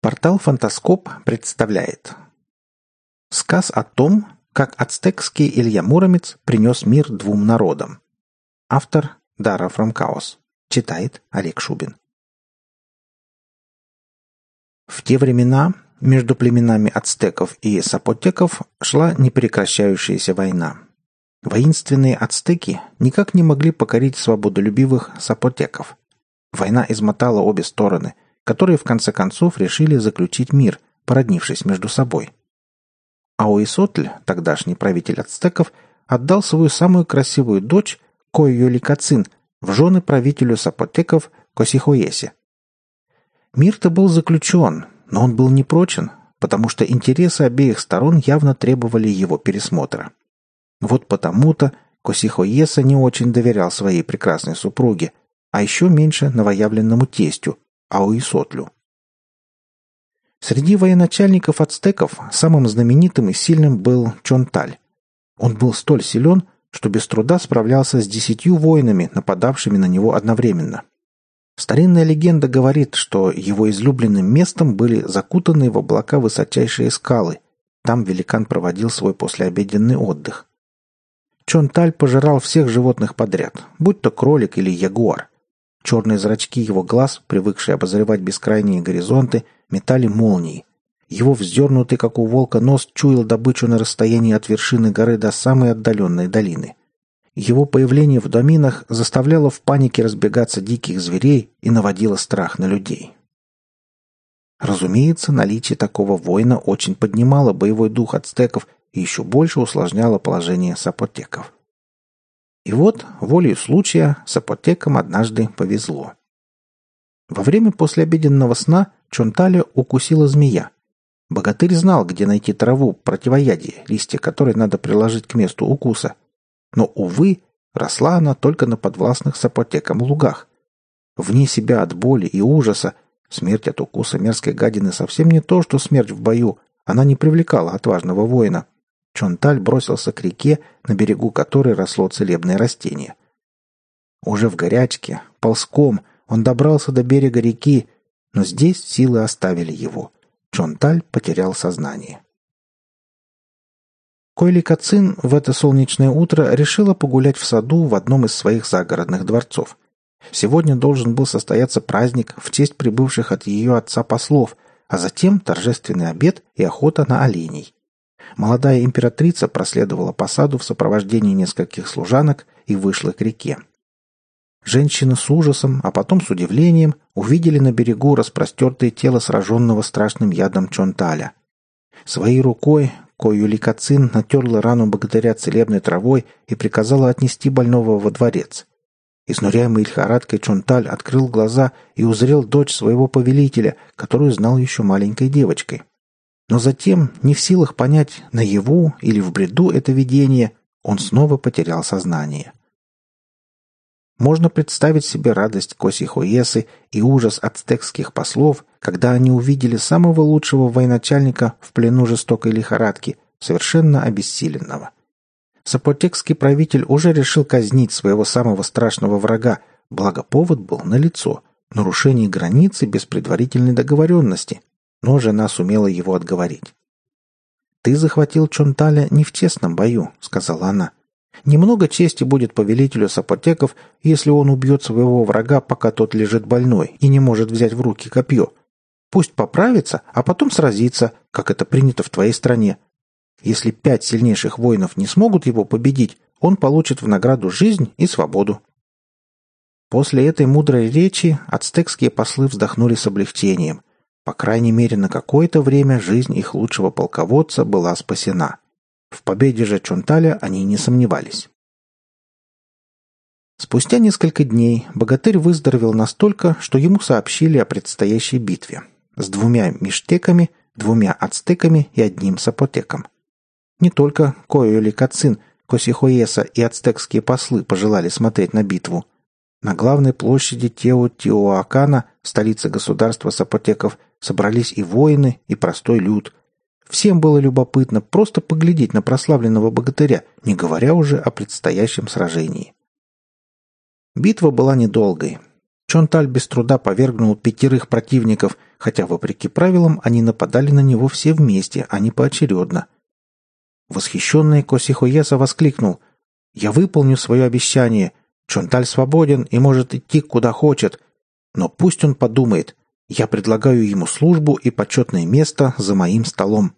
Портал «Фантаскоп» представляет Сказ о том, как ацтекский Илья Муромец принес мир двум народам. Автор Дара Фрамкаос. Читает Олег Шубин. В те времена между племенами ацтеков и сапотеков шла непрекращающаяся война. Воинственные ацтеки никак не могли покорить свободолюбивых сапотеков. Война измотала обе стороны – которые в конце концов решили заключить мир, породнившись между собой. Ауисотль, тогдашний правитель ацтеков, отдал свою самую красивую дочь, Койоликацин, в жены правителю сапотеков Косихоесе. Мир-то был заключен, но он был непрочен, потому что интересы обеих сторон явно требовали его пересмотра. Вот потому-то Косихоеса не очень доверял своей прекрасной супруге, а еще меньше новоявленному тестю, Ауисотлю. Среди военачальников ацтеков самым знаменитым и сильным был Чонталь. Он был столь силен, что без труда справлялся с десятью воинами, нападавшими на него одновременно. Старинная легенда говорит, что его излюбленным местом были закутанные в облака высочайшие скалы. Там великан проводил свой послеобеденный отдых. Чонталь пожирал всех животных подряд, будь то кролик или ягуар. Черные зрачки его глаз, привыкшие обозревать бескрайние горизонты, метали молнии. Его вздернутый, как у волка, нос чуял добычу на расстоянии от вершины горы до самой отдаленной долины. Его появление в доминах заставляло в панике разбегаться диких зверей и наводило страх на людей. Разумеется, наличие такого воина очень поднимало боевой дух ацтеков и еще больше усложняло положение сапотеков. И вот, волею случая, сапотекам однажды повезло. Во время послеобеденного сна Чонталя укусила змея. Богатырь знал, где найти траву противоядие, листья которой надо приложить к месту укуса. Но, увы, росла она только на подвластных сапотекам лугах. Вне себя от боли и ужаса, смерть от укуса мерзкой гадины совсем не то, что смерть в бою, она не привлекала отважного воина – Чонталь бросился к реке, на берегу которой росло целебное растение. Уже в горячке, ползком, он добрался до берега реки, но здесь силы оставили его. Чонталь потерял сознание. Койли Кацин в это солнечное утро решила погулять в саду в одном из своих загородных дворцов. Сегодня должен был состояться праздник в честь прибывших от ее отца послов, а затем торжественный обед и охота на оленей. Молодая императрица проследовала по саду в сопровождении нескольких служанок и вышла к реке. Женщины с ужасом, а потом с удивлением увидели на берегу распростертое тело сраженного страшным ядом Чонталя. Своей рукой Кою Ликацин натерла рану богатыря целебной травой и приказала отнести больного во дворец. Изнуряемый лихорадкой Чонталь открыл глаза и узрел дочь своего повелителя, которую знал еще маленькой девочкой. Но затем, не в силах понять, наяву или в бреду это видение, он снова потерял сознание. Можно представить себе радость Косихоесы и ужас ацтекских послов, когда они увидели самого лучшего военачальника в плену жестокой лихорадки, совершенно обессиленного. Сапотекский правитель уже решил казнить своего самого страшного врага, благо повод был налицо – нарушение границы без предварительной договоренности, но жена сумела его отговорить. «Ты захватил Чонталя не в честном бою», — сказала она. «Немного чести будет повелителю сапотеков, если он убьет своего врага, пока тот лежит больной и не может взять в руки копье. Пусть поправится, а потом сразится, как это принято в твоей стране. Если пять сильнейших воинов не смогут его победить, он получит в награду жизнь и свободу». После этой мудрой речи ацтекские послы вздохнули с облегчением. По крайней мере, на какое-то время жизнь их лучшего полководца была спасена. В победе же Чунталя они не сомневались. Спустя несколько дней богатырь выздоровел настолько, что ему сообщили о предстоящей битве с двумя миштеками, двумя ацтеками и одним сапотеком. Не только Койоли Кацин, Косихоеса и ацтекские послы пожелали смотреть на битву. На главной площади Тео-Тиоакана, столицы государства сапотеков, Собрались и воины, и простой люд. Всем было любопытно просто поглядеть на прославленного богатыря, не говоря уже о предстоящем сражении. Битва была недолгой. Чонталь без труда повергнул пятерых противников, хотя, вопреки правилам, они нападали на него все вместе, а не поочередно. Восхищенный Косихоеса воскликнул «Я выполню свое обещание. Чонталь свободен и может идти куда хочет. Но пусть он подумает. Я предлагаю ему службу и почетное место за моим столом».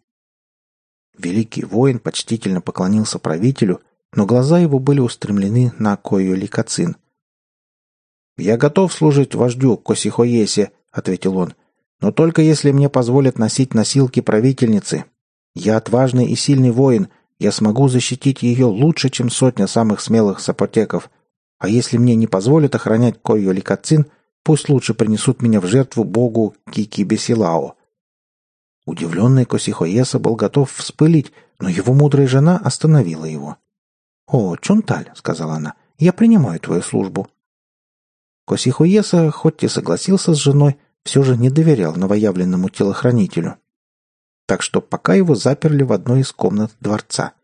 Великий воин почтительно поклонился правителю, но глаза его были устремлены на Койо Ликацин – «Я готов служить вождю Косихоесе», — ответил он, «но только если мне позволят носить носилки правительницы. Я отважный и сильный воин, я смогу защитить ее лучше, чем сотня самых смелых сапотеков. А если мне не позволят охранять Койо Ликацин, пусть лучше принесут меня в жертву богу Кики Бесилао». Удивленный Косихоеса был готов вспылить, но его мудрая жена остановила его. «О, Чунталь», — сказала она, — «я принимаю твою службу. Косихуеса, хоть и согласился с женой, все же не доверял новоявленному телохранителю. Так что пока его заперли в одной из комнат дворца.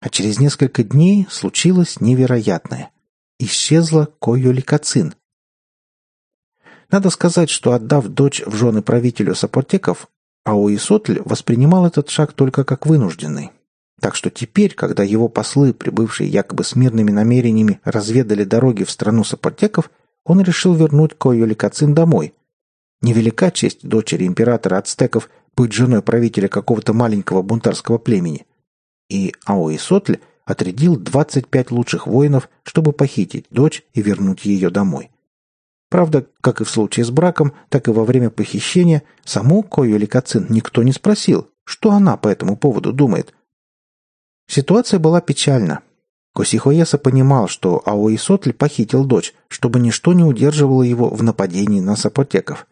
А через несколько дней случилось невероятное. Исчезла Койоликацин. Надо сказать, что отдав дочь в жены правителю Сапотеков, Ауисотль воспринимал этот шаг только как вынужденный. Так что теперь, когда его послы, прибывшие якобы с мирными намерениями, разведали дороги в страну сапотеков, он решил вернуть Койоликацин домой. Невелика честь дочери императора ацтеков быть женой правителя какого-то маленького бунтарского племени. И Аои Сотль отрядил 25 лучших воинов, чтобы похитить дочь и вернуть ее домой. Правда, как и в случае с браком, так и во время похищения, саму Койоликацин никто не спросил, что она по этому поводу думает – Ситуация была печальна. Косихоеса понимал, что Аои Сотли похитил дочь, чтобы ничто не удерживало его в нападении на сапотеков.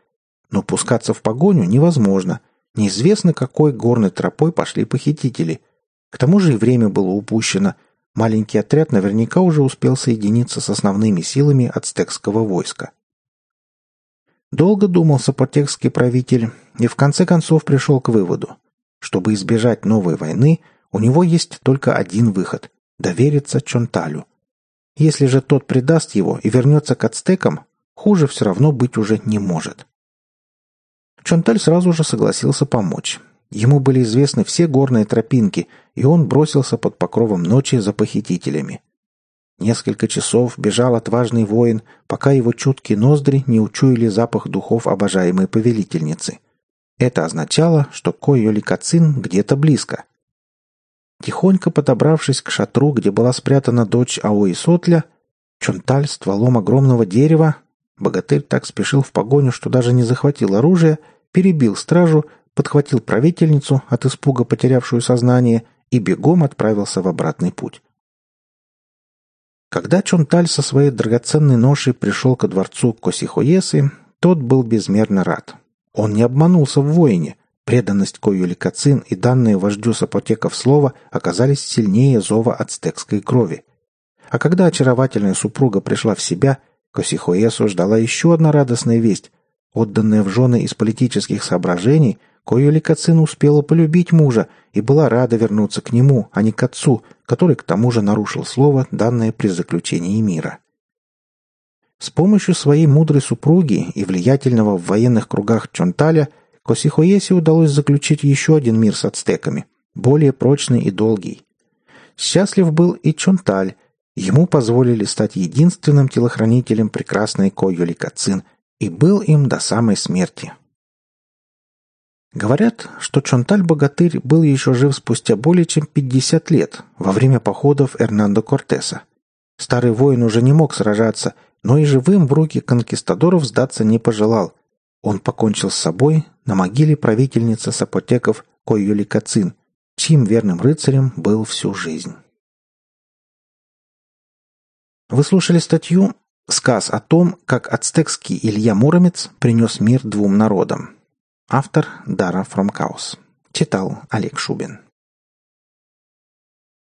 Но пускаться в погоню невозможно. Неизвестно, какой горной тропой пошли похитители. К тому же и время было упущено. Маленький отряд наверняка уже успел соединиться с основными силами ацтекского войска. Долго думал сапотекский правитель и в конце концов пришел к выводу. Чтобы избежать новой войны, у него есть только один выход – довериться Чонталю. Если же тот предаст его и вернется к ацтекам, хуже все равно быть уже не может. Чонталь сразу же согласился помочь. Ему были известны все горные тропинки, и он бросился под покровом ночи за похитителями. Несколько часов бежал отважный воин, пока его чуткие ноздри не учуяли запах духов обожаемой повелительницы. Это означало, что Койоли Кацин где-то близко. Тихонько подобравшись к шатру, где была спрятана дочь Аои Сотля, Чонталь стволом огромного дерева, богатырь так спешил в погоню, что даже не захватил оружие, перебил стражу, подхватил правительницу, от испуга потерявшую сознание, и бегом отправился в обратный путь. Когда Чонталь со своей драгоценной ношей пришел ко дворцу Косихоесы, тот был безмерно рад. Он не обманулся в воине. Преданность Койюли Кацин и данные вождю сапотеков слова оказались сильнее зова ацтекской крови. А когда очаровательная супруга пришла в себя, Косихоесу ждала еще одна радостная весть. Отданная в жены из политических соображений, Койюли Кацин успела полюбить мужа и была рада вернуться к нему, а не к отцу, который к тому же нарушил слово, данное при заключении мира. С помощью своей мудрой супруги и влиятельного в военных кругах Чонталя – Косихоесе удалось заключить еще один мир с ацтеками, более прочный и долгий. Счастлив был и Чонталь. Ему позволили стать единственным телохранителем прекрасной Койоли Кацин, и был им до самой смерти. Говорят, что Чонталь-богатырь был еще жив спустя более чем 50 лет, во время походов Эрнандо Кортеса. Старый воин уже не мог сражаться, но и живым в руки конкистадоров сдаться не пожелал. Он покончил с собой, на могиле правительницы сапотеков Койюли Кацин, чьим верным рыцарем был всю жизнь. Вы слушали статью «Сказ о том, как ацтекский Илья Муромец принес мир двум народам». Автор Дара Фромкаус. Читал Олег Шубин.